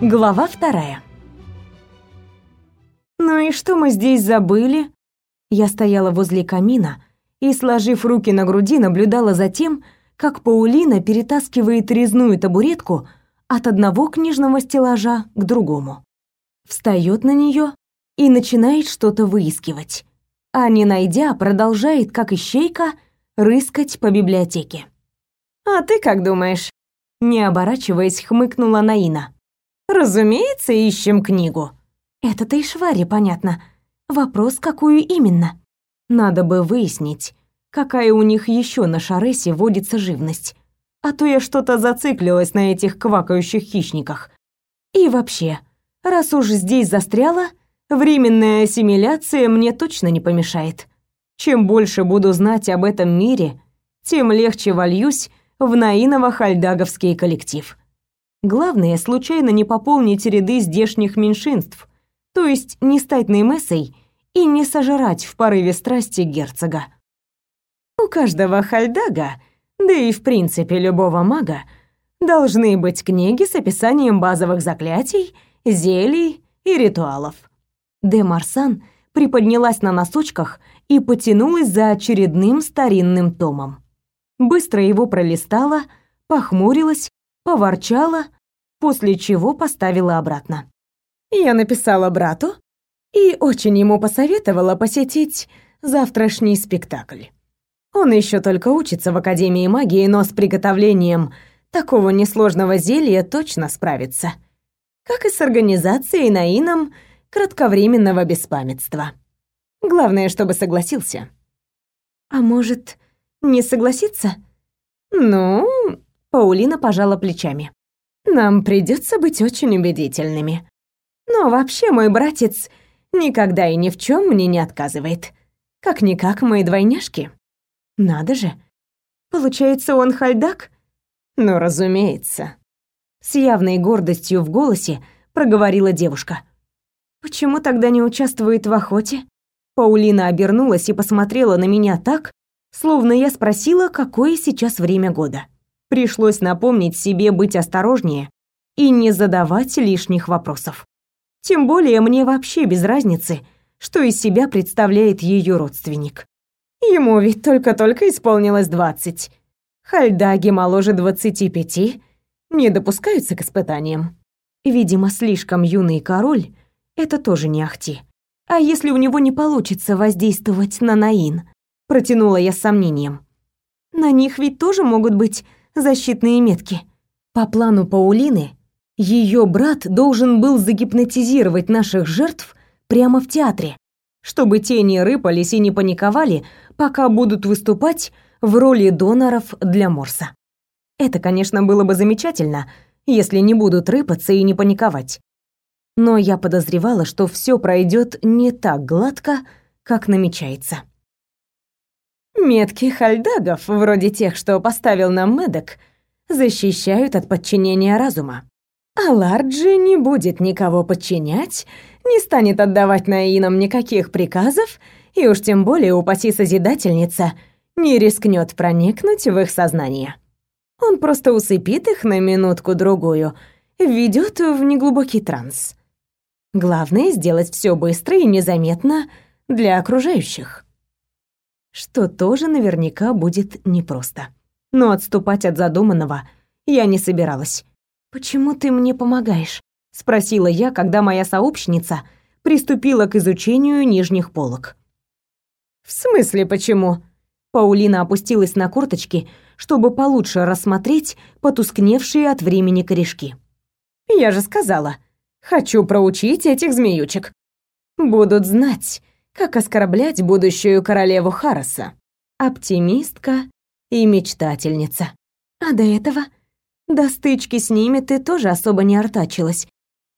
Глава вторая. Ну и что мы здесь забыли? Я стояла возле камина и, сложив руки на груди, наблюдала за тем, как Паулина перетаскивает резную табуретку от одного книжного стеллажа к другому. Встает на нее и начинает что-то выискивать. А не найдя, продолжает, как ищейка, рыскать по библиотеке. «А ты как думаешь?» Не оборачиваясь, хмыкнула Наина. «Разумеется, ищем книгу». «Это-то и Шваре понятно. Вопрос, какую именно?» «Надо бы выяснить, какая у них еще на Шаресе водится живность. А то я что-то зациклилась на этих квакающих хищниках. И вообще, раз уж здесь застряла, временная ассимиляция мне точно не помешает. Чем больше буду знать об этом мире, тем легче вольюсь в наиново-хальдаговский коллектив. Главное, случайно не пополнить ряды здешних меньшинств, то есть не стать наимессой и не сожрать в порыве страсти герцога. У каждого хальдага, да и в принципе любого мага, должны быть книги с описанием базовых заклятий, зелий и ритуалов. Де Марсан приподнялась на носочках и потянулась за очередным старинным томом быстро его пролистала, похмурилась, поворчала, после чего поставила обратно. Я написала брату и очень ему посоветовала посетить завтрашний спектакль. Он еще только учится в Академии магии, но с приготовлением такого несложного зелья точно справится. Как и с организацией Наином кратковременного беспамятства. Главное, чтобы согласился. А может, не согласится? Ну, Паулина пожала плечами. Нам придется быть очень убедительными. Но вообще мой братец никогда и ни в чем мне не отказывает. Как-никак мои двойняшки. Надо же. Получается, он хальдак? Ну, разумеется. С явной гордостью в голосе проговорила девушка. Почему тогда не участвует в охоте? Паулина обернулась и посмотрела на меня так, словно я спросила, какое сейчас время года. Пришлось напомнить себе быть осторожнее и не задавать лишних вопросов. Тем более мне вообще без разницы, что из себя представляет ее родственник. Ему ведь только-только исполнилось двадцать. Хальдаги моложе двадцати пяти не допускаются к испытаниям. Видимо, слишком юный король — это тоже не ахти. А если у него не получится воздействовать на Наин — протянула я с сомнением. На них ведь тоже могут быть защитные метки. По плану Паулины, ее брат должен был загипнотизировать наших жертв прямо в театре, чтобы те не рыпались и не паниковали, пока будут выступать в роли доноров для Морса. Это, конечно, было бы замечательно, если не будут рыпаться и не паниковать. Но я подозревала, что все пройдет не так гладко, как намечается. Метки хальдагов, вроде тех, что поставил нам Медок, защищают от подчинения разума. А Ларджи не будет никого подчинять, не станет отдавать Наинам никаких приказов, и уж тем более упаси Созидательница не рискнет проникнуть в их сознание. Он просто усыпит их на минутку-другую, введет в неглубокий транс. Главное — сделать все быстро и незаметно для окружающих что тоже наверняка будет непросто. Но отступать от задуманного я не собиралась. «Почему ты мне помогаешь?» — спросила я, когда моя сообщница приступила к изучению нижних полок. «В смысле почему?» Паулина опустилась на корточки, чтобы получше рассмотреть потускневшие от времени корешки. «Я же сказала, хочу проучить этих змеючек. Будут знать, как оскорблять будущую королеву Хараса. Оптимистка и мечтательница. А до этого? До стычки с ними ты тоже особо не артачилась.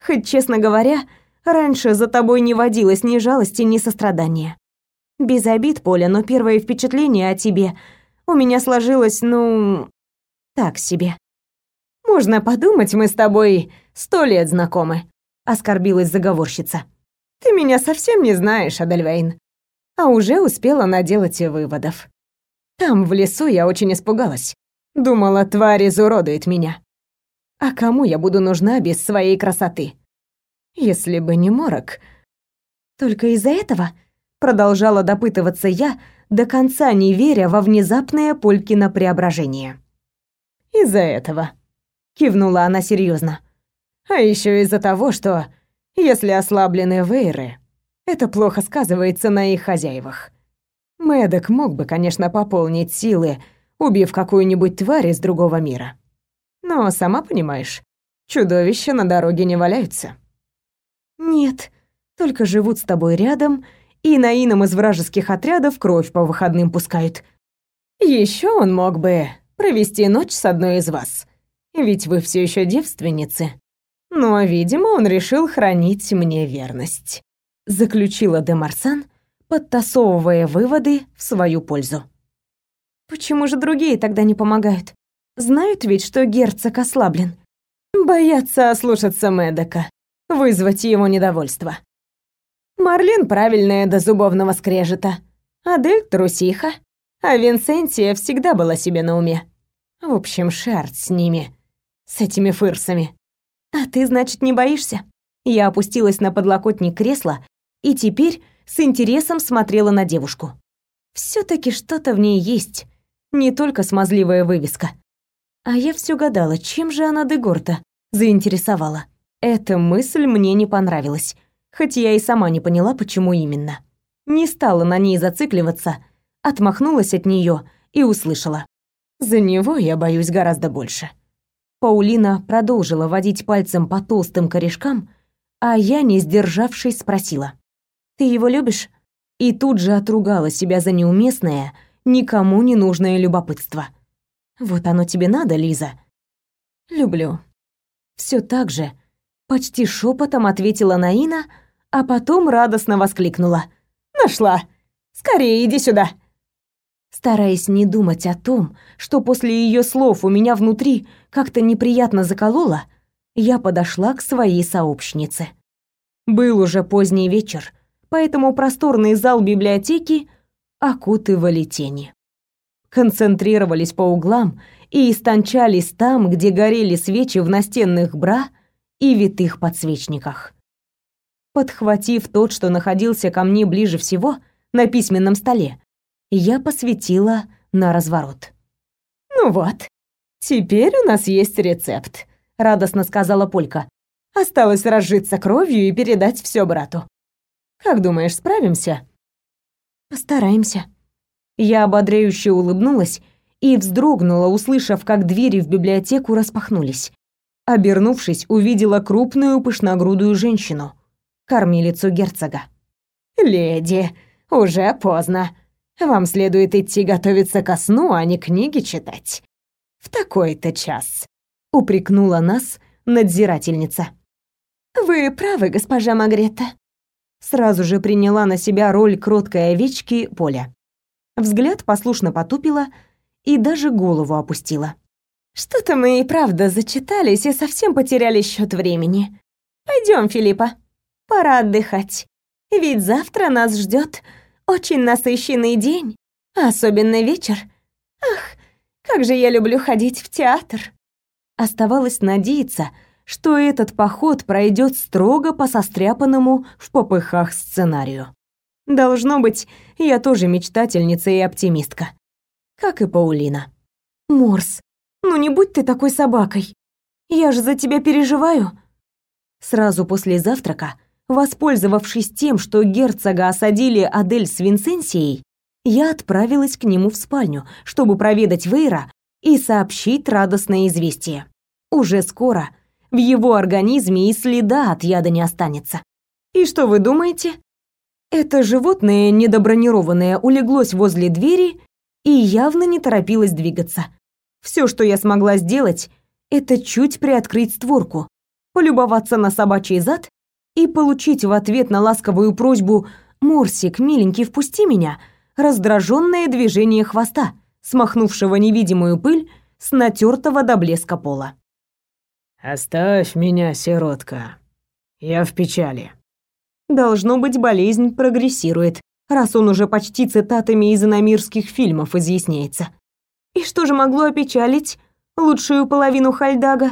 Хоть, честно говоря, раньше за тобой не водилось ни жалости, ни сострадания. Без обид, Поля, но первое впечатление о тебе у меня сложилось, ну, так себе. Можно подумать, мы с тобой сто лет знакомы, оскорбилась заговорщица. Ты меня совсем не знаешь, Адельвейн. А уже успела наделать выводов. Там, в лесу, я очень испугалась. Думала, тварь изуродует меня. А кому я буду нужна без своей красоты? Если бы не морок. Только из-за этого продолжала допытываться я, до конца не веря во внезапное Полькино преображение. Из-за этого, кивнула она серьезно. А еще из-за того, что если ослаблены вейры, это плохо сказывается на их хозяевах. Мэддок мог бы, конечно, пополнить силы, убив какую-нибудь тварь из другого мира. Но, сама понимаешь, чудовища на дороге не валяются. Нет, только живут с тобой рядом и на ином из вражеских отрядов кровь по выходным пускают. Еще он мог бы провести ночь с одной из вас, ведь вы все еще девственницы. Но, видимо, он решил хранить мне верность, заключила де Марсан, подтасовывая выводы в свою пользу. Почему же другие тогда не помогают? Знают ведь, что герцог ослаблен. Боятся ослушаться Медока, вызвать его недовольство. Марлин правильная до зубовного скрежета, Адель трусиха, а Винсентия всегда была себе на уме. В общем, шарт с ними, с этими фырсами. А ты, значит, не боишься? Я опустилась на подлокотник кресла и теперь с интересом смотрела на девушку. все таки что-то в ней есть, не только смазливая вывеска. А я все гадала, чем же она Дегорта заинтересовала. Эта мысль мне не понравилась, хоть я и сама не поняла, почему именно. Не стала на ней зацикливаться, отмахнулась от нее и услышала. «За него я боюсь гораздо больше». Паулина продолжила водить пальцем по толстым корешкам, а я, не сдержавшись, спросила. «Ты его любишь?» И тут же отругала себя за неуместное, никому не нужное любопытство. «Вот оно тебе надо, Лиза?» «Люблю». Все так же, почти шепотом ответила Наина, а потом радостно воскликнула. «Нашла! Скорее иди сюда!» Стараясь не думать о том, что после ее слов у меня внутри как-то неприятно закололо, я подошла к своей сообщнице. Был уже поздний вечер, поэтому просторный зал библиотеки окутывали тени. Концентрировались по углам и истончались там, где горели свечи в настенных бра и витых подсвечниках. Подхватив тот, что находился ко мне ближе всего, на письменном столе, я посветила на разворот. «Ну вот, теперь у нас есть рецепт», — радостно сказала Полька. «Осталось разжиться кровью и передать все брату. Как думаешь, справимся?» «Постараемся». Я ободряюще улыбнулась и вздрогнула, услышав, как двери в библиотеку распахнулись. Обернувшись, увидела крупную пышногрудую женщину, кормилицу герцога. «Леди, уже поздно», вам следует идти готовиться ко сну, а не книги читать. В такой-то час», — упрекнула нас надзирательница. «Вы правы, госпожа Магрета». Сразу же приняла на себя роль кроткой овечки Поля. Взгляд послушно потупила и даже голову опустила. «Что-то мы и правда зачитались и совсем потеряли счет времени. Пойдем, Филиппа, пора отдыхать. Ведь завтра нас ждет очень насыщенный день, особенно вечер. Ах, как же я люблю ходить в театр. Оставалось надеяться, что этот поход пройдет строго по состряпанному в попыхах сценарию. Должно быть, я тоже мечтательница и оптимистка. Как и Паулина. Морс, ну не будь ты такой собакой. Я же за тебя переживаю. Сразу после завтрака Воспользовавшись тем, что герцога осадили Адель с Винсенсией, я отправилась к нему в спальню, чтобы проведать Вейра и сообщить радостное известие. Уже скоро в его организме и следа от яда не останется. И что вы думаете? Это животное недобронированное улеглось возле двери и явно не торопилось двигаться. Все, что я смогла сделать, это чуть приоткрыть створку, полюбоваться на собачий зад и получить в ответ на ласковую просьбу «Морсик, миленький, впусти меня!» раздраженное движение хвоста, смахнувшего невидимую пыль с натертого до блеска пола. «Оставь меня, сиротка. Я в печали». Должно быть, болезнь прогрессирует, раз он уже почти цитатами из иномирских фильмов изъясняется. И что же могло опечалить лучшую половину Хальдага?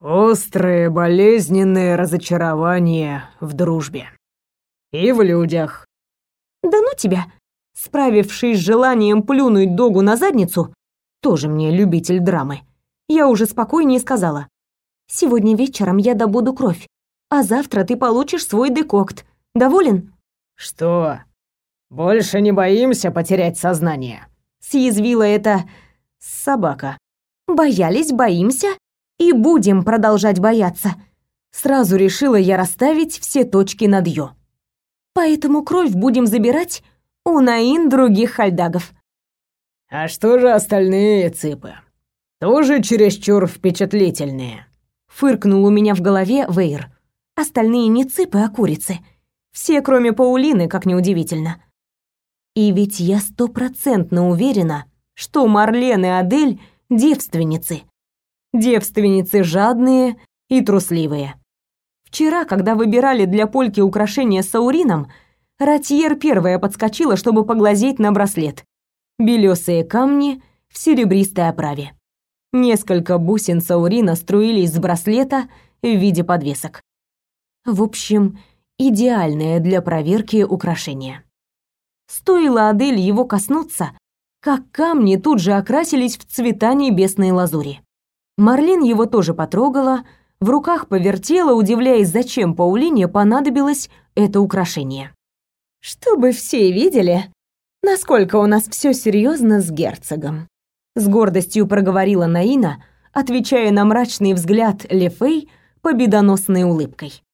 Острые, болезненные разочарования в дружбе. И в людях. Да ну тебя. Справившись с желанием плюнуть Догу на задницу, тоже мне любитель драмы, я уже спокойнее сказала. Сегодня вечером я добуду кровь, а завтра ты получишь свой декокт. Доволен? Что? Больше не боимся потерять сознание? Съязвила это собака. Боялись, боимся и будем продолжать бояться. Сразу решила я расставить все точки над «ё». Поэтому кровь будем забирать у Наин других хальдагов. А что же остальные цыпы? Тоже чересчур впечатлительные. Фыркнул у меня в голове Вейр. Остальные не цыпы, а курицы. Все, кроме Паулины, как неудивительно. И ведь я стопроцентно уверена, что Марлен и Адель — девственницы. Девственницы жадные и трусливые. Вчера, когда выбирали для Польки украшения с саурином, Ратьер первая подскочила, чтобы поглазеть на браслет. Белесые камни в серебристой оправе. Несколько бусин саурина струились с браслета в виде подвесок. В общем, идеальное для проверки украшение. Стоило Адель его коснуться, как камни тут же окрасились в цвета небесной лазури. Марлин его тоже потрогала, в руках повертела, удивляясь, зачем Паулине понадобилось это украшение. «Чтобы все видели, насколько у нас все серьезно с герцогом», с гордостью проговорила Наина, отвечая на мрачный взгляд Лефей победоносной улыбкой.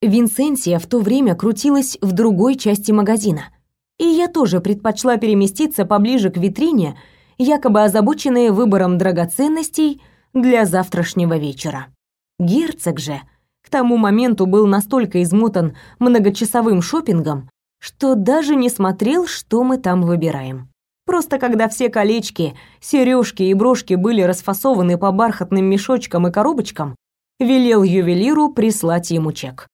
Винсенсия в то время крутилась в другой части магазина, и я тоже предпочла переместиться поближе к витрине, якобы озабоченные выбором драгоценностей для завтрашнего вечера. Герцог же к тому моменту был настолько измотан многочасовым шопингом, что даже не смотрел, что мы там выбираем. Просто когда все колечки, сережки и брошки были расфасованы по бархатным мешочкам и коробочкам, велел ювелиру прислать ему чек.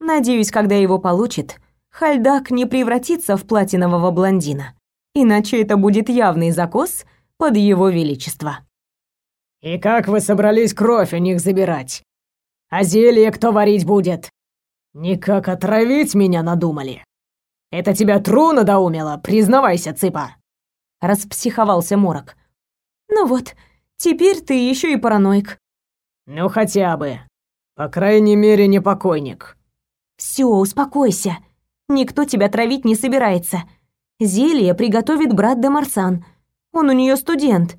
Надеюсь, когда его получит, Хальдак не превратится в платинового блондина иначе это будет явный закос под его величество. «И как вы собрались кровь у них забирать? А зелье кто варить будет? Никак отравить меня надумали? Это тебя тру надоумило, признавайся, цыпа!» Распсиховался Морок. «Ну вот, теперь ты еще и параноик». «Ну хотя бы. По крайней мере, не покойник». «Все, успокойся. Никто тебя травить не собирается. Зелье приготовит брат де Марсан. Он у нее студент.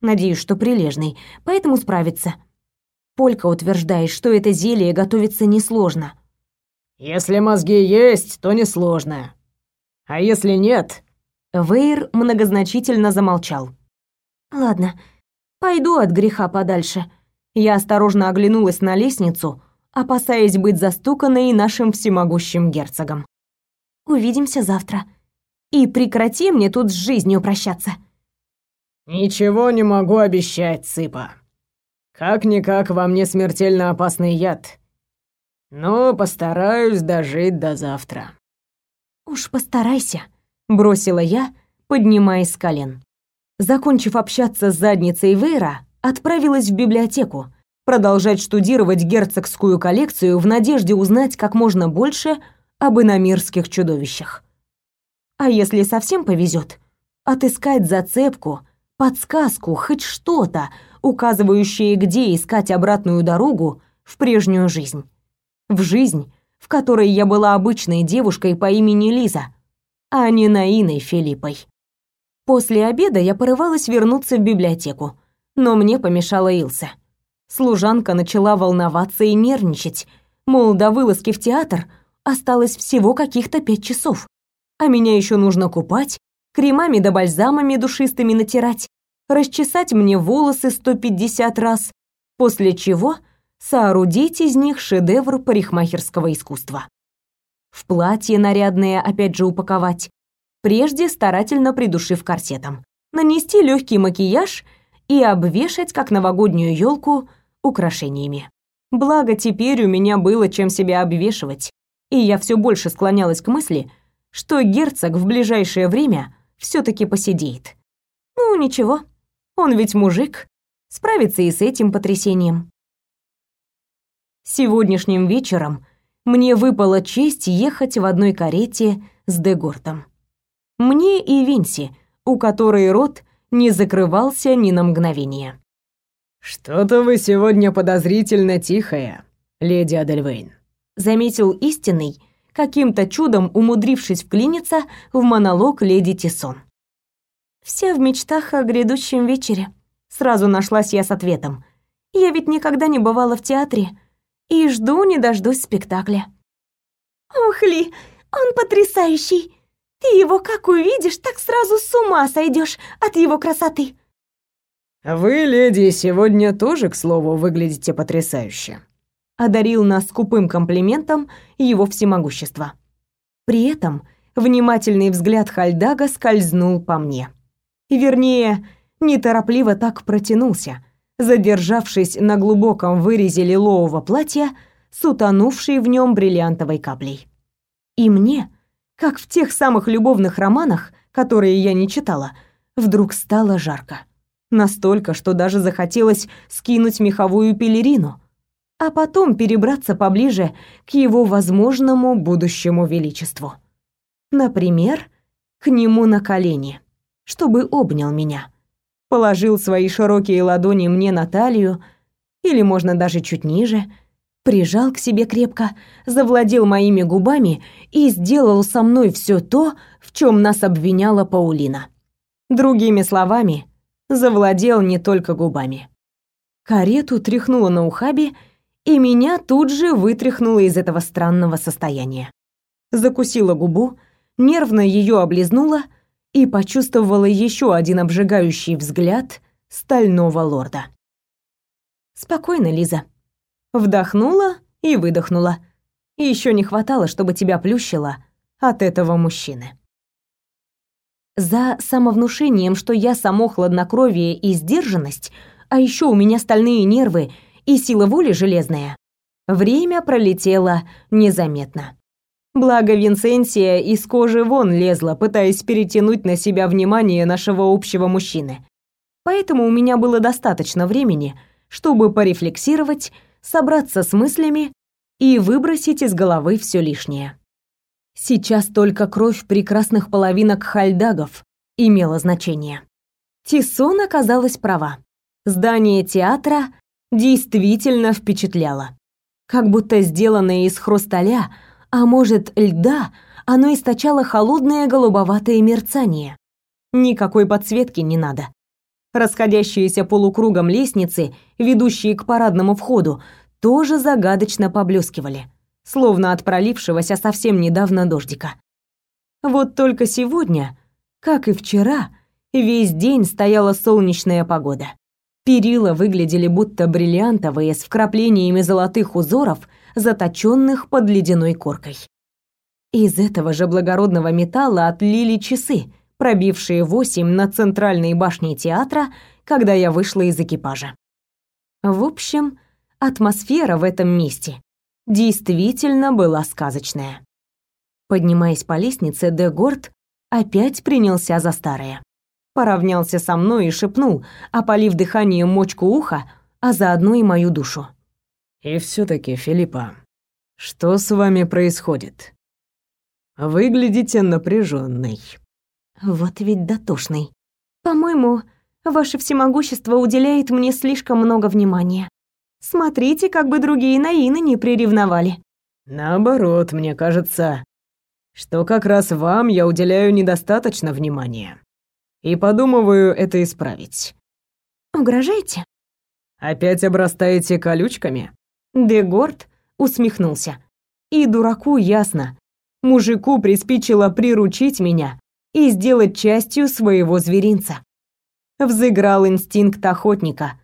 Надеюсь, что прилежный, поэтому справится. Полька утверждает, что это зелье готовится несложно. Если мозги есть, то несложно. А если нет? Вейр многозначительно замолчал. Ладно, пойду от греха подальше. Я осторожно оглянулась на лестницу, опасаясь быть застуканной нашим всемогущим герцогом. Увидимся завтра и прекрати мне тут с жизнью прощаться. Ничего не могу обещать, Цыпа. Как-никак во мне смертельно опасный яд. Но постараюсь дожить до завтра. Уж постарайся, бросила я, поднимаясь с колен. Закончив общаться с задницей Вейра, отправилась в библиотеку, продолжать штудировать герцогскую коллекцию в надежде узнать как можно больше об иномирских чудовищах. А если совсем повезет, отыскать зацепку, подсказку, хоть что-то, указывающее, где искать обратную дорогу в прежнюю жизнь. В жизнь, в которой я была обычной девушкой по имени Лиза, а не Наиной Филиппой. После обеда я порывалась вернуться в библиотеку, но мне помешала Илса. Служанка начала волноваться и нервничать, мол, до вылазки в театр осталось всего каких-то пять часов а меня еще нужно купать, кремами да бальзамами душистыми натирать, расчесать мне волосы 150 раз, после чего соорудить из них шедевр парикмахерского искусства. В платье нарядное опять же упаковать, прежде старательно придушив корсетом, нанести легкий макияж и обвешать, как новогоднюю елку, украшениями. Благо теперь у меня было чем себя обвешивать, и я все больше склонялась к мысли, что герцог в ближайшее время все таки посидеет. Ну, ничего, он ведь мужик, справится и с этим потрясением. Сегодняшним вечером мне выпала честь ехать в одной карете с Дегортом. Мне и Винси, у которой рот не закрывался ни на мгновение. «Что-то вы сегодня подозрительно тихая, леди Адельвейн», заметил истинный, каким-то чудом умудрившись вклиниться в монолог леди Тисон. «Вся в мечтах о грядущем вечере», — сразу нашлась я с ответом. «Я ведь никогда не бывала в театре и жду не дождусь спектакля». «Ох, Ли, он потрясающий! Ты его как увидишь, так сразу с ума сойдешь от его красоты!» «Вы, леди, сегодня тоже, к слову, выглядите потрясающе», одарил нас скупым комплиментом его всемогущество. При этом внимательный взгляд Хальдага скользнул по мне. Вернее, неторопливо так протянулся, задержавшись на глубоком вырезе лилового платья с утонувшей в нем бриллиантовой каплей. И мне, как в тех самых любовных романах, которые я не читала, вдруг стало жарко. Настолько, что даже захотелось скинуть меховую пелерину, а потом перебраться поближе к его возможному будущему величеству. Например, к нему на колени, чтобы обнял меня, положил свои широкие ладони мне на талию, или можно даже чуть ниже, прижал к себе крепко, завладел моими губами и сделал со мной все то, в чем нас обвиняла Паулина. Другими словами, завладел не только губами. Карету тряхнуло на ухабе, и меня тут же вытряхнуло из этого странного состояния. Закусила губу, нервно ее облизнула и почувствовала еще один обжигающий взгляд стального лорда. «Спокойно, Лиза». Вдохнула и выдохнула. Еще не хватало, чтобы тебя плющило от этого мужчины. За самовнушением, что я само хладнокровие и сдержанность, а еще у меня стальные нервы и сила воли железная, время пролетело незаметно. Благо Винсенсия из кожи вон лезла, пытаясь перетянуть на себя внимание нашего общего мужчины. Поэтому у меня было достаточно времени, чтобы порефлексировать, собраться с мыслями и выбросить из головы все лишнее. Сейчас только кровь прекрасных половинок хальдагов имела значение. Тисон оказалась права. Здание театра действительно впечатляло. Как будто сделанное из хрусталя, а может, льда, оно источало холодное голубоватое мерцание. Никакой подсветки не надо. Расходящиеся полукругом лестницы, ведущие к парадному входу, тоже загадочно поблескивали, словно от пролившегося совсем недавно дождика. Вот только сегодня, как и вчера, весь день стояла солнечная погода. Перила выглядели будто бриллиантовые с вкраплениями золотых узоров, заточенных под ледяной коркой. Из этого же благородного металла отлили часы, пробившие восемь на центральной башне театра, когда я вышла из экипажа. В общем, атмосфера в этом месте действительно была сказочная. Поднимаясь по лестнице, Дегорд опять принялся за старое поравнялся со мной и шепнул, опалив дыханием мочку уха, а заодно и мою душу. «И все таки Филиппа, что с вами происходит? Выглядите напряженной. «Вот ведь дотошный. По-моему, ваше всемогущество уделяет мне слишком много внимания. Смотрите, как бы другие наины не приревновали». «Наоборот, мне кажется, что как раз вам я уделяю недостаточно внимания и подумываю это исправить. Угрожаете? Опять обрастаете колючками? Дегорд усмехнулся. И дураку ясно. Мужику приспичило приручить меня и сделать частью своего зверинца. Взыграл инстинкт охотника,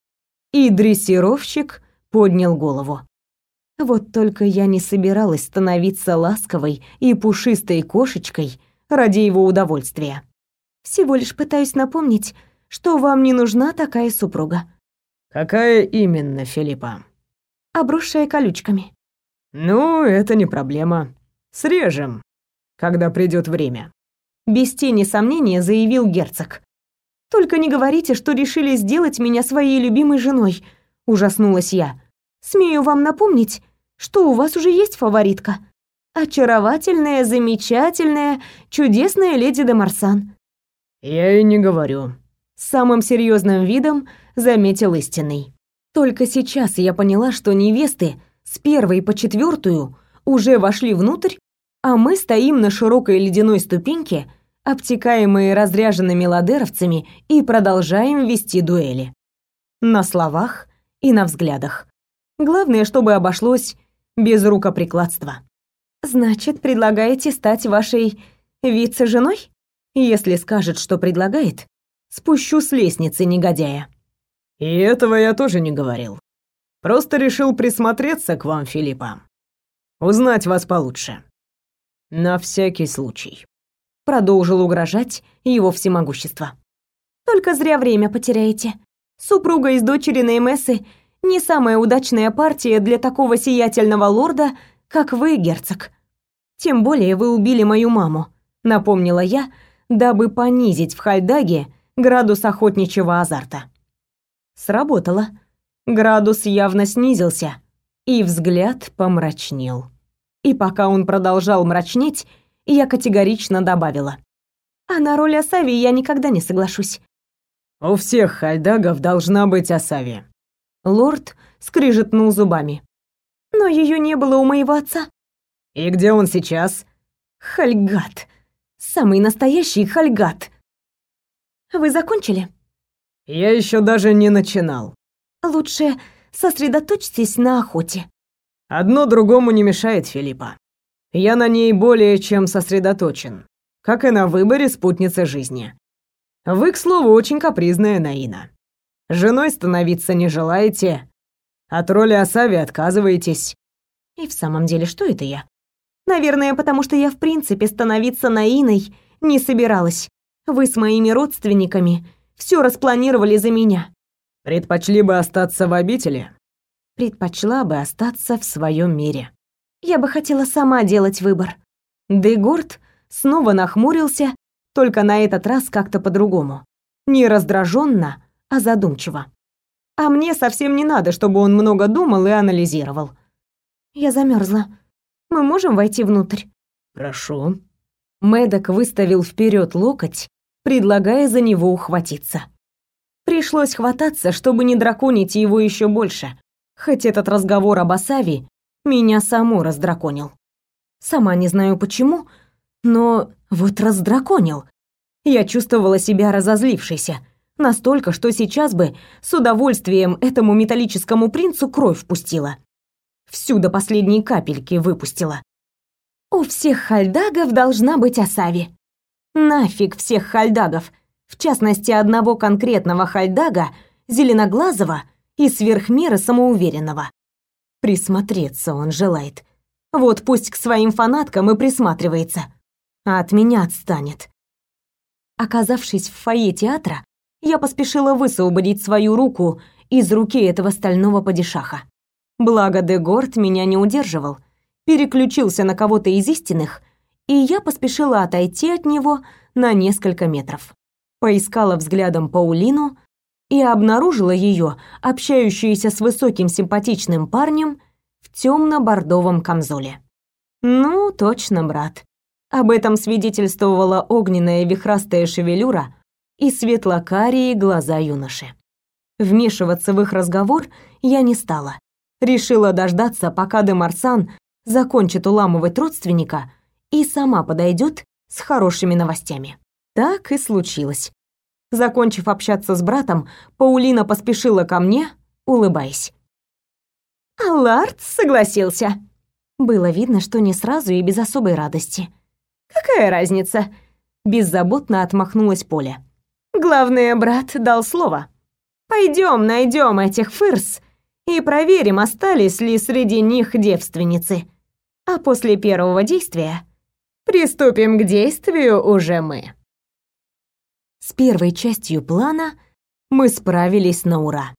и дрессировщик поднял голову. Вот только я не собиралась становиться ласковой и пушистой кошечкой ради его удовольствия. Всего лишь пытаюсь напомнить, что вам не нужна такая супруга. Какая именно, Филиппа? Обросшая колючками. Ну, это не проблема. Срежем, когда придет время. Без тени сомнения заявил герцог. Только не говорите, что решили сделать меня своей любимой женой, ужаснулась я. Смею вам напомнить, что у вас уже есть фаворитка. Очаровательная, замечательная, чудесная леди де Марсан. Я и не говорю. Самым серьезным видом заметил истинный. Только сейчас я поняла, что невесты с первой по четвертую уже вошли внутрь, а мы стоим на широкой ледяной ступеньке, обтекаемые разряженными ладеровцами, и продолжаем вести дуэли. На словах и на взглядах. Главное, чтобы обошлось без рукоприкладства. Значит, предлагаете стать вашей вице-женой? Если скажет, что предлагает, спущу с лестницы негодяя. И этого я тоже не говорил. Просто решил присмотреться к вам, Филиппа. Узнать вас получше. На всякий случай. Продолжил угрожать его всемогущество. Только зря время потеряете. Супруга из дочери Неймессы не самая удачная партия для такого сиятельного лорда, как вы, герцог. Тем более вы убили мою маму, напомнила я, дабы понизить в Хальдаге градус охотничьего азарта. Сработало. Градус явно снизился, и взгляд помрачнел. И пока он продолжал мрачнеть, я категорично добавила: "А на роль Асави я никогда не соглашусь. У всех хальдагов должна быть Асави. Лорд скрижетнул зубами. Но ее не было у моего отца. И где он сейчас? Хальгат. Самый настоящий хальгат. Вы закончили? Я еще даже не начинал. Лучше сосредоточьтесь на охоте. Одно другому не мешает, Филиппа. Я на ней более чем сосредоточен, как и на выборе спутницы жизни. Вы, к слову, очень капризная Наина. Женой становиться не желаете, от роли Асави отказываетесь. И в самом деле, что это я? Наверное, потому что я в принципе становиться Наиной не собиралась. Вы с моими родственниками все распланировали за меня. Предпочли бы остаться в обители? Предпочла бы остаться в своем мире. Я бы хотела сама делать выбор. Дегорд снова нахмурился только на этот раз как-то по-другому. Не раздраженно, а задумчиво. А мне совсем не надо, чтобы он много думал и анализировал. Я замерзла. Мы можем войти внутрь? Прошу. Медок выставил вперед локоть, предлагая за него ухватиться. Пришлось хвататься, чтобы не драконить его еще больше, хоть этот разговор об Асави меня саму раздраконил. Сама не знаю почему, но вот раздраконил. Я чувствовала себя разозлившейся. Настолько, что сейчас бы с удовольствием этому металлическому принцу кровь впустила. Всю до последней капельки выпустила. У всех хальдагов должна быть Асави. Нафиг всех хальдагов, в частности одного конкретного хальдага, зеленоглазого и сверхмеры самоуверенного. Присмотреться он желает. Вот пусть к своим фанаткам и присматривается а от меня отстанет. Оказавшись в фойе театра, я поспешила высвободить свою руку из руки этого стального падишаха. Благо Дегорд меня не удерживал, переключился на кого-то из истинных, и я поспешила отойти от него на несколько метров. Поискала взглядом Паулину и обнаружила ее, общающуюся с высоким симпатичным парнем в темно-бордовом камзоле. Ну, точно, брат. Об этом свидетельствовала огненная вихрастая шевелюра и светло-карие глаза юноши. Вмешиваться в их разговор я не стала. Решила дождаться, пока де Марсан закончит уламывать родственника и сама подойдет с хорошими новостями. Так и случилось. Закончив общаться с братом, Паулина поспешила ко мне, улыбаясь. «Аллард согласился». Было видно, что не сразу и без особой радости. Какая разница? Беззаботно отмахнулась Поля. Главное, брат дал слово. Пойдем найдем этих фырс и проверим, остались ли среди них девственницы. А после первого действия приступим к действию уже мы. С первой частью плана мы справились на ура.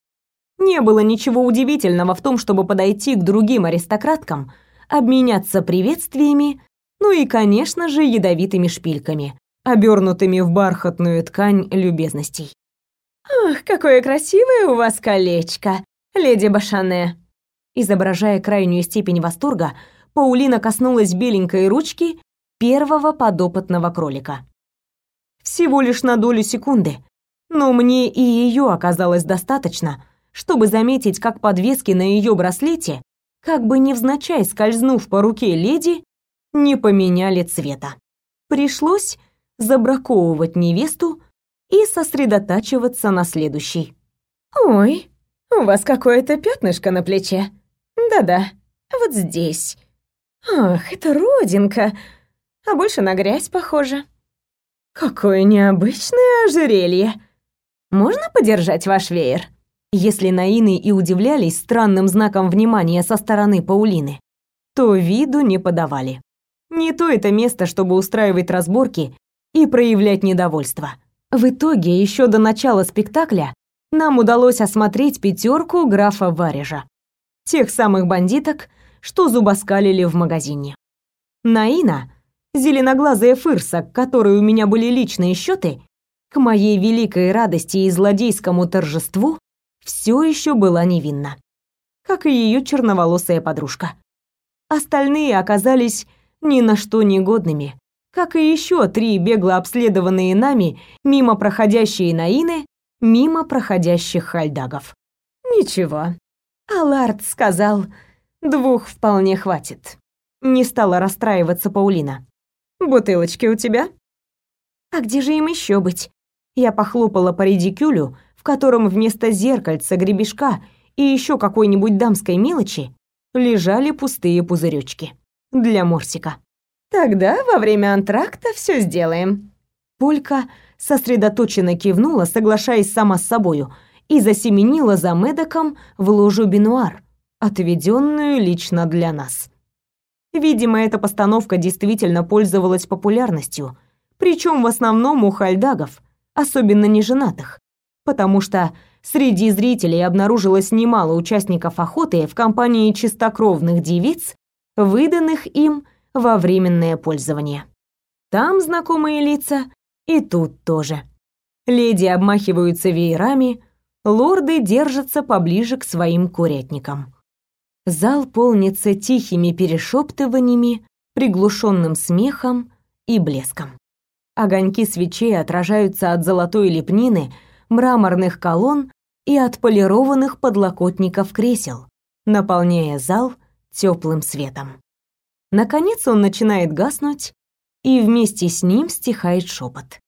Не было ничего удивительного в том, чтобы подойти к другим аристократкам, обменяться приветствиями ну и, конечно же, ядовитыми шпильками, обернутыми в бархатную ткань любезностей. «Ах, какое красивое у вас колечко, леди Башане!» Изображая крайнюю степень восторга, Паулина коснулась беленькой ручки первого подопытного кролика. Всего лишь на долю секунды, но мне и ее оказалось достаточно, чтобы заметить, как подвески на ее браслете, как бы невзначай скользнув по руке леди, не поменяли цвета. Пришлось забраковывать невесту и сосредотачиваться на следующей. «Ой, у вас какое-то пятнышко на плече. Да-да, вот здесь. Ах, это родинка, а больше на грязь похоже. Какое необычное ожерелье. Можно подержать ваш веер?» Если Наины и удивлялись странным знаком внимания со стороны Паулины, то виду не подавали. Не то это место, чтобы устраивать разборки и проявлять недовольство. В итоге, еще до начала спектакля, нам удалось осмотреть пятерку графа Варежа. Тех самых бандиток, что зубоскалили в магазине. Наина, зеленоглазая фырса, к которой у меня были личные счеты, к моей великой радости и злодейскому торжеству, все еще была невинна. Как и ее черноволосая подружка. Остальные оказались ни на что негодными, как и еще три бегло обследованные нами мимо проходящие наины, мимо проходящих хальдагов. Ничего. Аларт сказал, двух вполне хватит. Не стала расстраиваться Паулина. Бутылочки у тебя? А где же им еще быть? Я похлопала по редикюлю, в котором вместо зеркальца, гребешка и еще какой-нибудь дамской мелочи лежали пустые пузыречки для Морсика. Тогда во время антракта все сделаем. Полька сосредоточенно кивнула, соглашаясь сама с собою, и засеменила за Медоком в ложу бинуар, отведенную лично для нас. Видимо, эта постановка действительно пользовалась популярностью, причем в основном у хальдагов, особенно неженатых, потому что среди зрителей обнаружилось немало участников охоты в компании чистокровных девиц, выданных им во временное пользование. Там знакомые лица, и тут тоже. Леди обмахиваются веерами, лорды держатся поближе к своим курятникам. Зал полнится тихими перешептываниями, приглушенным смехом и блеском. Огоньки свечей отражаются от золотой лепнины, мраморных колонн и отполированных подлокотников кресел, наполняя зал теплым светом. Наконец он начинает гаснуть, и вместе с ним стихает шепот.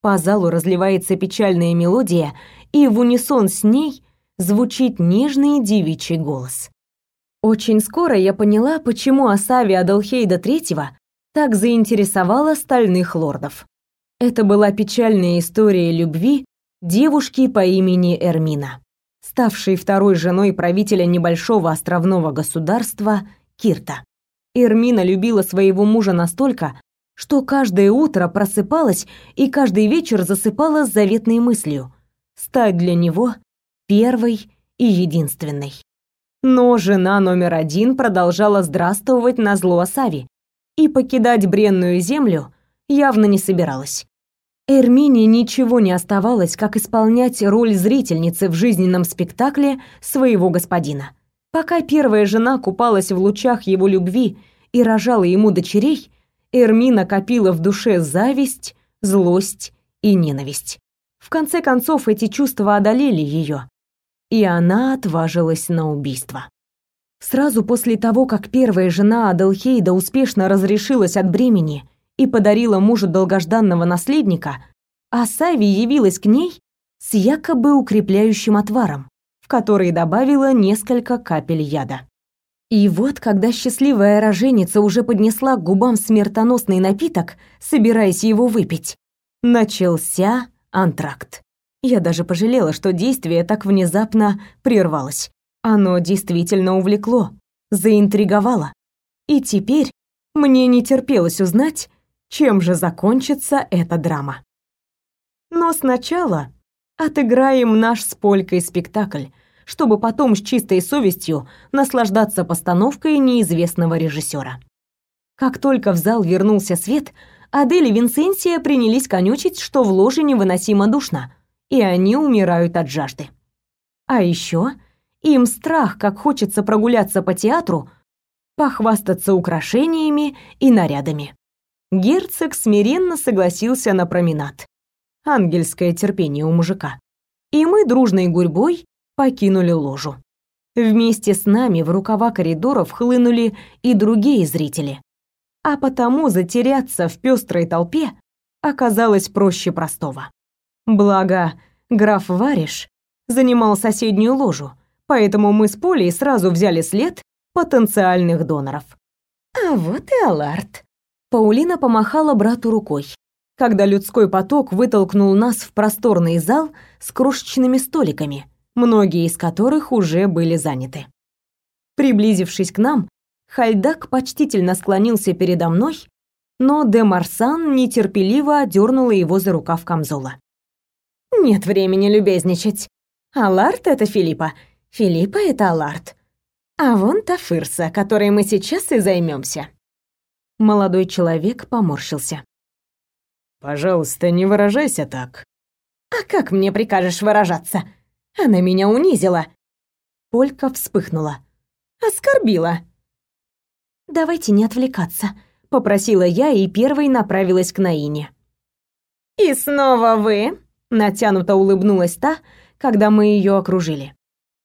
По залу разливается печальная мелодия, и в унисон с ней звучит нежный девичий голос. Очень скоро я поняла, почему Асави Адалхейда III так заинтересовала стальных лордов. Это была печальная история любви девушки по имени Эрмина, ставшей второй женой правителя небольшого островного государства Кирта. Эрмина любила своего мужа настолько, что каждое утро просыпалась и каждый вечер засыпала с заветной мыслью стать для него первой и единственной. Но жена номер один продолжала здравствовать на зло Асави и покидать бренную землю явно не собиралась. Эрмине ничего не оставалось, как исполнять роль зрительницы в жизненном спектакле своего господина. Пока первая жена купалась в лучах его любви и рожала ему дочерей, Эрмина копила в душе зависть, злость и ненависть. В конце концов эти чувства одолели ее, и она отважилась на убийство. Сразу после того, как первая жена Аделхейда успешно разрешилась от бремени и подарила мужу долгожданного наследника, Асави явилась к ней с якобы укрепляющим отваром, который добавила несколько капель яда. И вот, когда счастливая роженица уже поднесла к губам смертоносный напиток, собираясь его выпить, начался антракт. Я даже пожалела, что действие так внезапно прервалось. Оно действительно увлекло, заинтриговало. И теперь мне не терпелось узнать, чем же закончится эта драма. Но сначала отыграем наш с Полькой спектакль, чтобы потом с чистой совестью наслаждаться постановкой неизвестного режиссера. Как только в зал вернулся свет, Адель и Винсенсия принялись конючить, что в ложе невыносимо душно, и они умирают от жажды. А еще Им страх, как хочется прогуляться по театру, похвастаться украшениями и нарядами. Герцог смиренно согласился на променад. Ангельское терпение у мужика. И мы дружной гурьбой покинули ложу. Вместе с нами в рукава коридоров хлынули и другие зрители. А потому затеряться в пестрой толпе оказалось проще простого. Благо, граф Вариш занимал соседнюю ложу, поэтому мы с Полей сразу взяли след потенциальных доноров. А вот и Аларт. Паулина помахала брату рукой, когда людской поток вытолкнул нас в просторный зал с крошечными столиками, многие из которых уже были заняты. Приблизившись к нам, Хальдак почтительно склонился передо мной, но де Марсан нетерпеливо дернула его за рукав камзола. «Нет времени любезничать. Аларт — это Филиппа, Филиппа — это Аларт. А вон та Фырса, которой мы сейчас и займемся. Молодой человек поморщился. «Пожалуйста, не выражайся так». «А как мне прикажешь выражаться? Она меня унизила». Полька вспыхнула. «Оскорбила». «Давайте не отвлекаться», — попросила я и первой направилась к Наине. «И снова вы?» — натянуто улыбнулась та, когда мы ее окружили.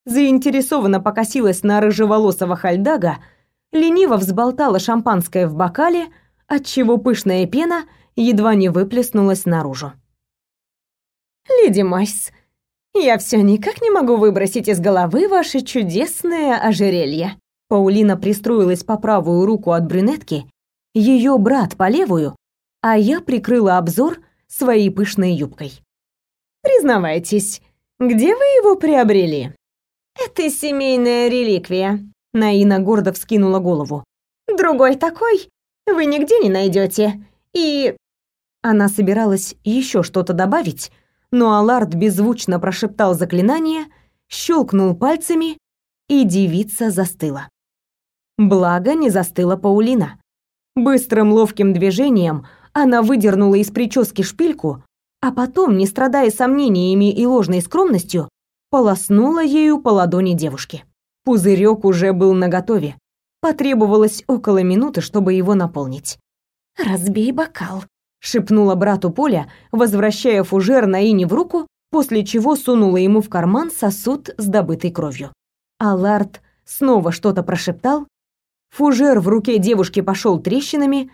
Заинтересованно покосилась на рыжеволосого хальдага, лениво взболтала шампанское в бокале, отчего пышная пена едва не выплеснулась наружу. «Леди Майс, я все никак не могу выбросить из головы ваше чудесное ожерелье». Паулина пристроилась по правую руку от брюнетки, ее брат по левую, а я прикрыла обзор своей пышной юбкой. «Признавайтесь, где вы его приобрели?» «Это семейная реликвия», — Наина гордо вскинула голову. «Другой такой вы нигде не найдете. И...» Она собиралась еще что-то добавить, но Аларт беззвучно прошептал заклинание, щелкнул пальцами, и девица застыла. Благо не застыла Паулина. Быстрым ловким движением она выдернула из прически шпильку, а потом, не страдая сомнениями и ложной скромностью, полоснула ею по ладони девушки. Пузырек уже был наготове. Потребовалось около минуты, чтобы его наполнить. «Разбей бокал», — шепнула брату Поля, возвращая фужер на Ине в руку, после чего сунула ему в карман сосуд с добытой кровью. Аларт снова что-то прошептал. Фужер в руке девушки пошел трещинами,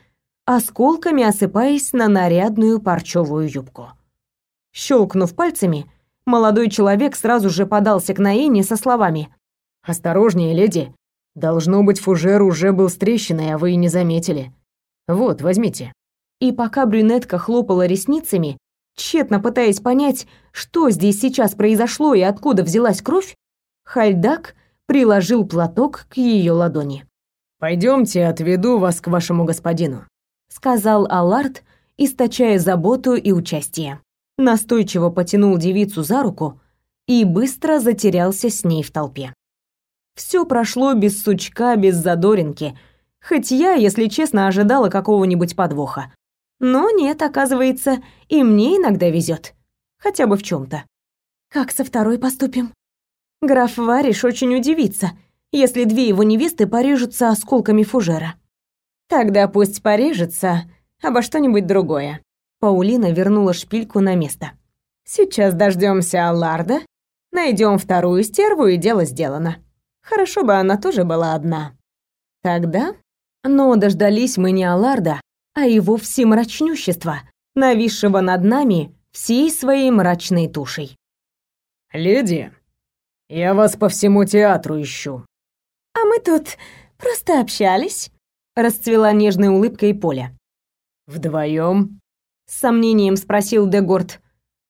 осколками осыпаясь на нарядную парчевую юбку. Щелкнув пальцами, молодой человек сразу же подался к Наине со словами «Осторожнее, леди. Должно быть, фужер уже был с трещиной, а вы и не заметили. Вот, возьмите». И пока брюнетка хлопала ресницами, тщетно пытаясь понять, что здесь сейчас произошло и откуда взялась кровь, Хальдак приложил платок к ее ладони. Пойдемте, отведу вас к вашему господину сказал Аллард, источая заботу и участие. Настойчиво потянул девицу за руку и быстро затерялся с ней в толпе. Все прошло без сучка, без задоринки, хоть я, если честно, ожидала какого-нибудь подвоха. Но нет, оказывается, и мне иногда везет, хотя бы в чем то Как со второй поступим? Граф Вариш очень удивится, если две его невесты порежутся осколками фужера. Тогда пусть порежется обо что-нибудь другое. Паулина вернула шпильку на место. Сейчас дождемся Алларда, найдем вторую стерву и дело сделано. Хорошо бы она тоже была одна. Тогда... Но дождались мы не Алларда, а его всемрачнющества, нависшего над нами всей своей мрачной тушей. «Леди, я вас по всему театру ищу». «А мы тут просто общались», расцвела нежной улыбкой Поля. Вдвоем? С сомнением спросил Дегорд.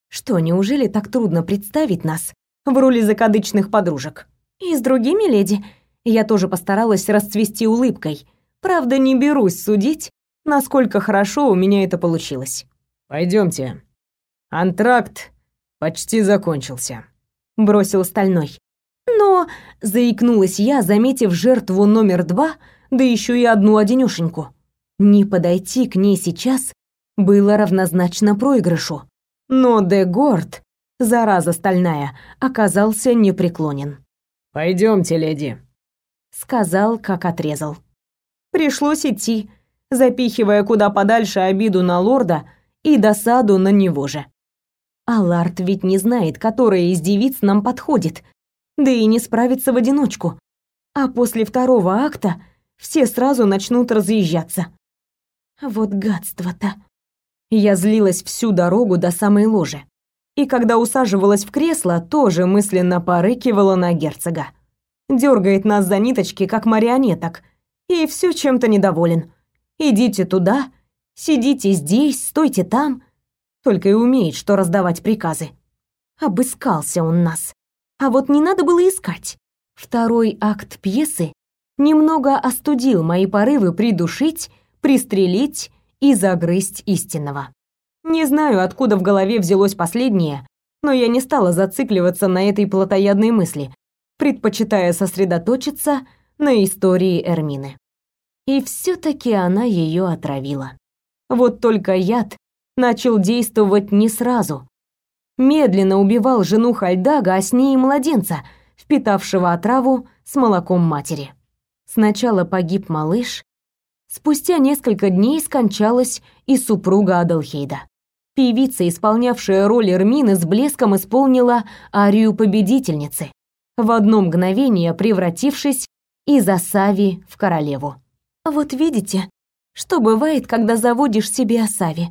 Что, неужели так трудно представить нас в роли закадычных подружек? И с другими леди я тоже постаралась расцвести улыбкой. Правда, не берусь судить, насколько хорошо у меня это получилось. Пойдемте. Антракт почти закончился, бросил стальной. Но заикнулась я, заметив жертву номер два да еще и одну одинешеньку. Не подойти к ней сейчас было равнозначно проигрышу. Но де Горд, зараза стальная, оказался непреклонен. Пойдемте, леди», — сказал, как отрезал. Пришлось идти, запихивая куда подальше обиду на лорда и досаду на него же. А Ларт ведь не знает, которая из девиц нам подходит, да и не справится в одиночку. А после второго акта все сразу начнут разъезжаться. Вот гадство-то. Я злилась всю дорогу до самой ложи. И когда усаживалась в кресло, тоже мысленно порыкивала на герцога. Дергает нас за ниточки, как марионеток, и все чем-то недоволен. Идите туда, сидите здесь, стойте там. Только и умеет, что раздавать приказы. Обыскался он нас. А вот не надо было искать. Второй акт пьесы немного остудил мои порывы придушить, пристрелить и загрызть истинного. Не знаю, откуда в голове взялось последнее, но я не стала зацикливаться на этой плотоядной мысли, предпочитая сосредоточиться на истории Эрмины. И все таки она ее отравила. Вот только яд начал действовать не сразу. Медленно убивал жену Хальдага, а с ней и младенца, впитавшего отраву с молоком матери. Сначала погиб малыш, спустя несколько дней скончалась и супруга Адалхейда. Певица, исполнявшая роль Эрмины, с блеском исполнила арию победительницы, в одно мгновение превратившись из Асави в королеву. Вот видите, что бывает, когда заводишь себе Асави.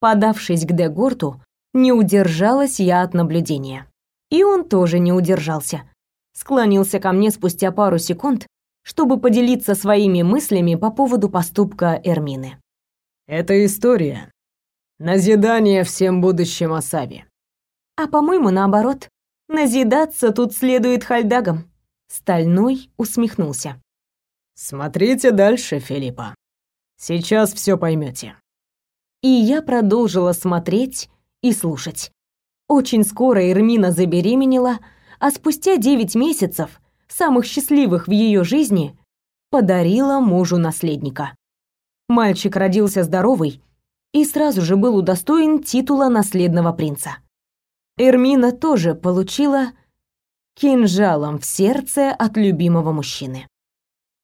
Подавшись к Дегорту, не удержалась я от наблюдения. И он тоже не удержался. Склонился ко мне спустя пару секунд, чтобы поделиться своими мыслями по поводу поступка Эрмины. «Это история. Назидание всем будущим Асави». «А по-моему, наоборот. Назидаться тут следует Хальдагам». Стальной усмехнулся. «Смотрите дальше, Филиппа. Сейчас все поймете». И я продолжила смотреть и слушать. Очень скоро Эрмина забеременела, а спустя девять месяцев, самых счастливых в ее жизни, подарила мужу наследника. Мальчик родился здоровый и сразу же был удостоен титула наследного принца. Эрмина тоже получила кинжалом в сердце от любимого мужчины.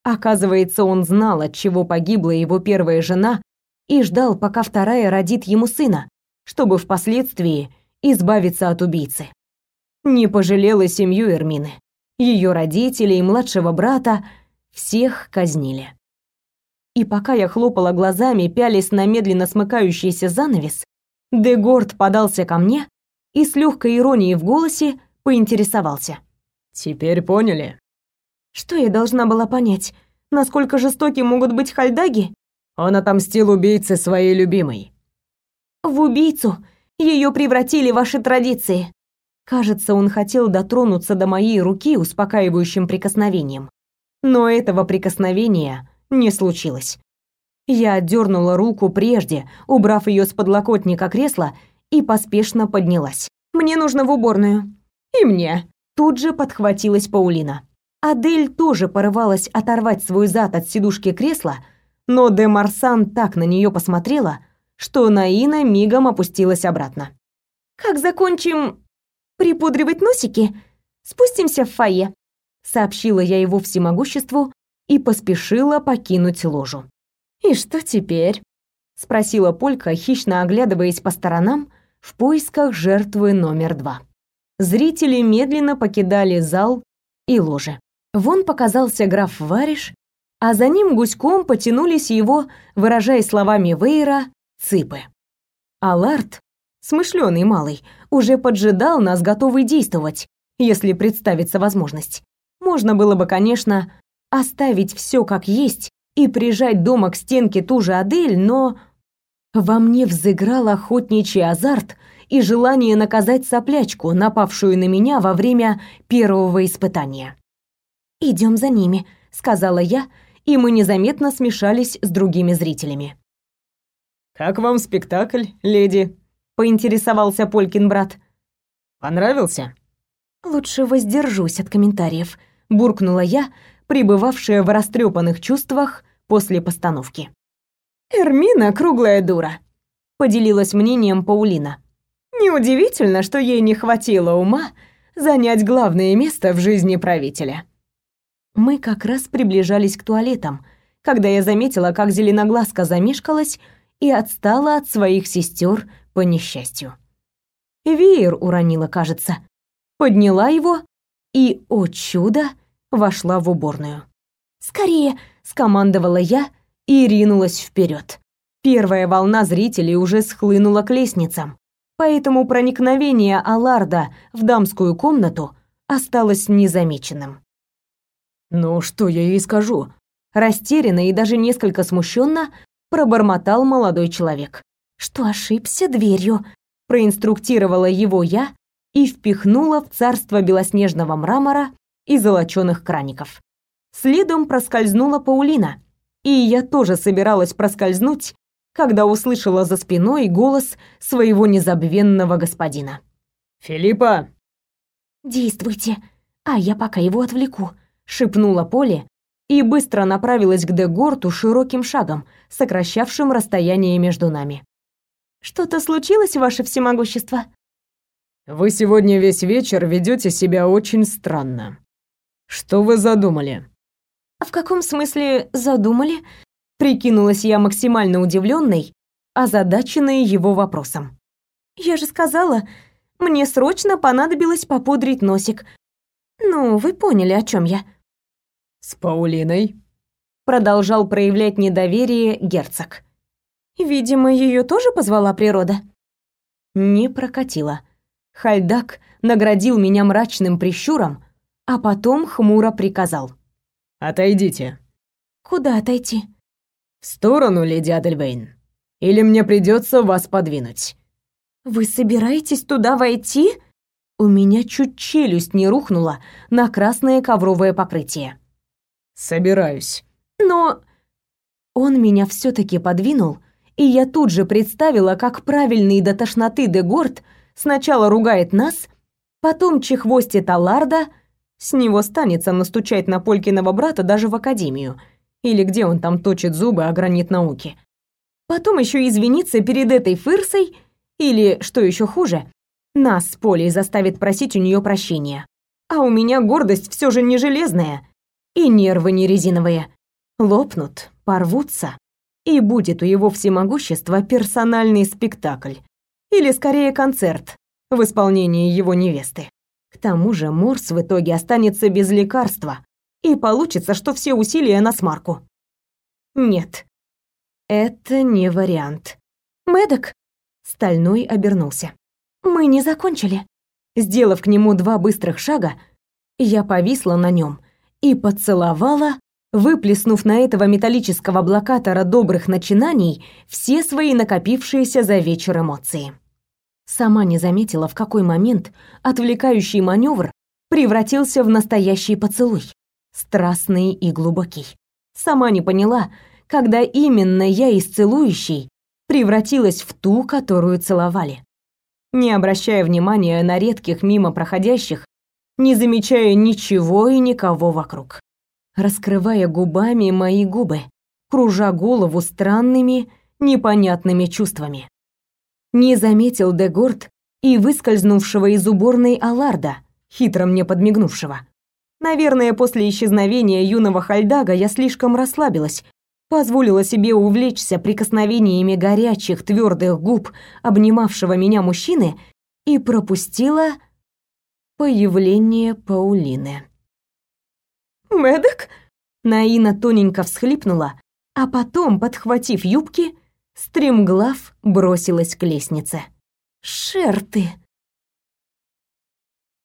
Оказывается, он знал, от чего погибла его первая жена, и ждал, пока вторая родит ему сына, чтобы впоследствии избавиться от убийцы. Не пожалела семью Эрмины. Ее родителей младшего брата всех казнили. И пока я хлопала глазами, пялись на медленно смыкающийся занавес, Дегорд подался ко мне и с легкой иронией в голосе поинтересовался. «Теперь поняли?» Что я должна была понять? Насколько жестоки могут быть хальдаги? Он отомстил убийце своей любимой. В убийцу ее превратили ваши традиции. Кажется, он хотел дотронуться до моей руки успокаивающим прикосновением. Но этого прикосновения не случилось. Я отдернула руку прежде, убрав ее с подлокотника кресла, и поспешно поднялась. «Мне нужно в уборную». «И мне». Тут же подхватилась Паулина. Адель тоже порывалась оторвать свой зад от сидушки кресла, но де Марсан так на нее посмотрела, что Наина мигом опустилась обратно. «Как закончим припудривать носики, спустимся в фойе», сообщила я его всемогуществу и поспешила покинуть ложу. «И что теперь?» — спросила Полька, хищно оглядываясь по сторонам в поисках жертвы номер два. Зрители медленно покидали зал и ложи. Вон показался граф Вариш, а за ним гуськом потянулись его, выражая словами Вейра, цыпы. Аларт, смышленый малый, уже поджидал нас, готовый действовать, если представится возможность. Можно было бы, конечно, оставить все как есть и прижать дома к стенке ту же Адель, но во мне взыграл охотничий азарт и желание наказать соплячку, напавшую на меня во время первого испытания. Идем за ними», — сказала я, и мы незаметно смешались с другими зрителями. «Как вам спектакль, леди?» — поинтересовался Полькин брат. «Понравился?» «Лучше воздержусь от комментариев», — буркнула я, пребывавшая в растрепанных чувствах после постановки. «Эрмина — круглая дура», — поделилась мнением Паулина. «Неудивительно, что ей не хватило ума занять главное место в жизни правителя. Мы как раз приближались к туалетам, когда я заметила, как зеленоглазка замешкалась и отстала от своих сестер по несчастью. Веер уронила, кажется. Подняла его и, о чудо, вошла в уборную. «Скорее!» — скомандовала я и ринулась вперед. Первая волна зрителей уже схлынула к лестницам, поэтому проникновение Аларда в дамскую комнату осталось незамеченным. «Ну, что я ей скажу?» Растерянно и даже несколько смущенно пробормотал молодой человек. «Что ошибся дверью?» проинструктировала его я и впихнула в царство белоснежного мрамора и золочёных краников. Следом проскользнула Паулина, и я тоже собиралась проскользнуть, когда услышала за спиной голос своего незабвенного господина. «Филиппа!» «Действуйте, а я пока его отвлеку», — шепнула Поле и быстро направилась к Дегорту широким шагом, сокращавшим расстояние между нами. «Что-то случилось, ваше всемогущество?» «Вы сегодня весь вечер ведете себя очень странно. Что вы задумали?» «В каком смысле задумали?» Прикинулась я максимально удивленной, озадаченной его вопросом. «Я же сказала, мне срочно понадобилось попудрить носик. Ну, вы поняли, о чем я». «С Паулиной?» Продолжал проявлять недоверие герцог. «Видимо, ее тоже позвала природа?» Не прокатило. Хальдак наградил меня мрачным прищуром, а потом хмуро приказал. «Отойдите». «Куда отойти?» «В сторону, леди Адельвейн. Или мне придется вас подвинуть». «Вы собираетесь туда войти?» У меня чуть челюсть не рухнула на красное ковровое покрытие. «Собираюсь». «Но...» Он меня все таки подвинул, и я тут же представила, как правильный до тошноты Дегорд сначала ругает нас, потом чехвостит Алларда, с него станется настучать на Полькиного брата даже в академию, или где он там точит зубы о гранит науки. Потом еще извиниться перед этой фырсой, или, что еще хуже, нас с Полей заставит просить у нее прощения. А у меня гордость все же не железная, и нервы не резиновые. Лопнут, порвутся, и будет у его всемогущества персональный спектакль. Или скорее концерт в исполнении его невесты. К тому же Морс в итоге останется без лекарства, и получится, что все усилия на смарку. Нет, это не вариант. Медок Стальной обернулся. Мы не закончили. Сделав к нему два быстрых шага, я повисла на нем и поцеловала, выплеснув на этого металлического блокатора добрых начинаний все свои накопившиеся за вечер эмоции. Сама не заметила, в какой момент отвлекающий маневр превратился в настоящий поцелуй, страстный и глубокий. Сама не поняла, когда именно я из целующей превратилась в ту, которую целовали. Не обращая внимания на редких мимо проходящих, не замечая ничего и никого вокруг. Раскрывая губами мои губы, кружа голову странными, непонятными чувствами. Не заметил Дегорд и выскользнувшего из уборной Аларда, хитро мне подмигнувшего. Наверное, после исчезновения юного Хальдага я слишком расслабилась, позволила себе увлечься прикосновениями горячих твердых губ обнимавшего меня мужчины и пропустила появление Паулины. «Мэддок?» Наина тоненько всхлипнула, а потом, подхватив юбки, стремглав бросилась к лестнице. «Шер ты!»